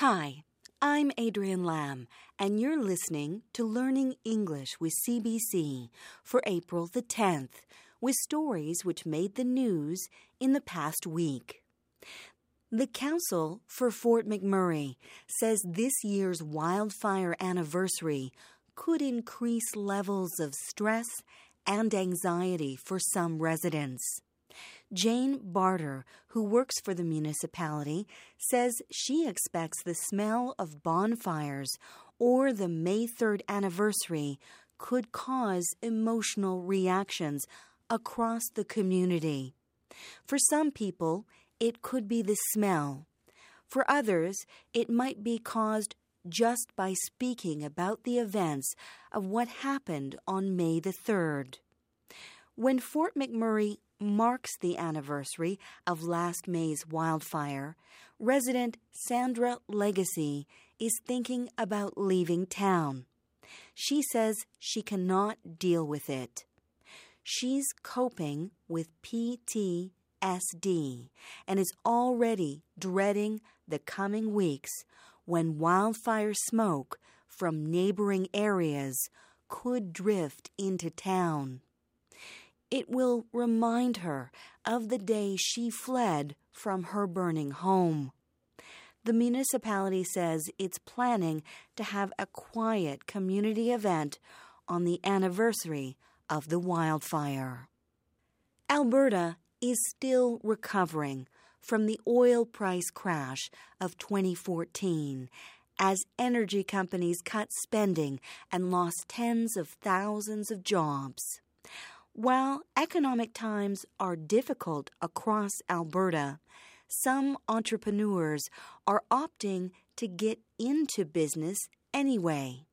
Hi, I'm Adrian Lamb, and you're listening to Learning English with CBC for April the 10th, with stories which made the news in the past week. The Council for Fort McMurray says this year's wildfire anniversary could increase levels of stress and anxiety for some residents. Jane Barter, who works for the municipality, says she expects the smell of bonfires or the May 3rd anniversary could cause emotional reactions across the community. For some people, it could be the smell. For others, it might be caused just by speaking about the events of what happened on May the 3rd. When Fort McMurray marks the anniversary of last May's wildfire, resident Sandra Legacy is thinking about leaving town. She says she cannot deal with it. She's coping with PTSD and is already dreading the coming weeks when wildfire smoke from neighboring areas could drift into town. It will remind her of the day she fled from her burning home. The municipality says it's planning to have a quiet community event on the anniversary of the wildfire. Alberta is still recovering from the oil price crash of 2014 as energy companies cut spending and lost tens of thousands of jobs. While economic times are difficult across Alberta, some entrepreneurs are opting to get into business anyway.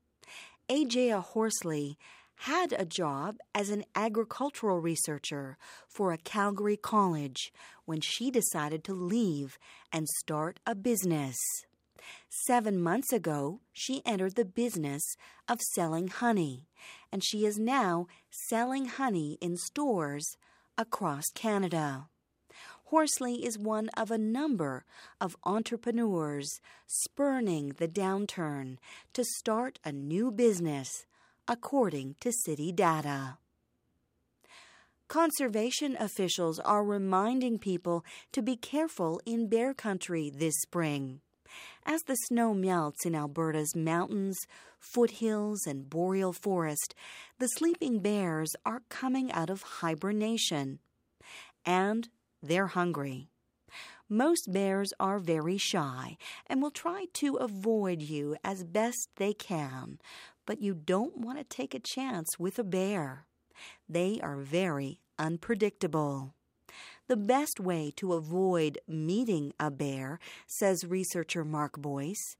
Ajaya Horsley had a job as an agricultural researcher for a Calgary college when she decided to leave and start a business. Seven months ago, she entered the business of selling honey, and she is now selling honey in stores across Canada. Horsley is one of a number of entrepreneurs spurning the downturn to start a new business, according to city data. Conservation officials are reminding people to be careful in bear country this spring. As the snow melts in Alberta's mountains, foothills, and boreal forest, the sleeping bears are coming out of hibernation. And they're hungry. Most bears are very shy and will try to avoid you as best they can, but you don't want to take a chance with a bear. They are very unpredictable. The best way to avoid meeting a bear, says researcher Mark Boyce,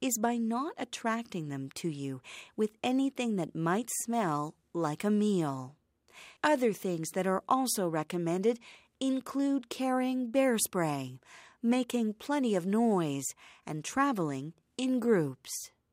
is by not attracting them to you with anything that might smell like a meal. Other things that are also recommended include carrying bear spray, making plenty of noise, and traveling in groups.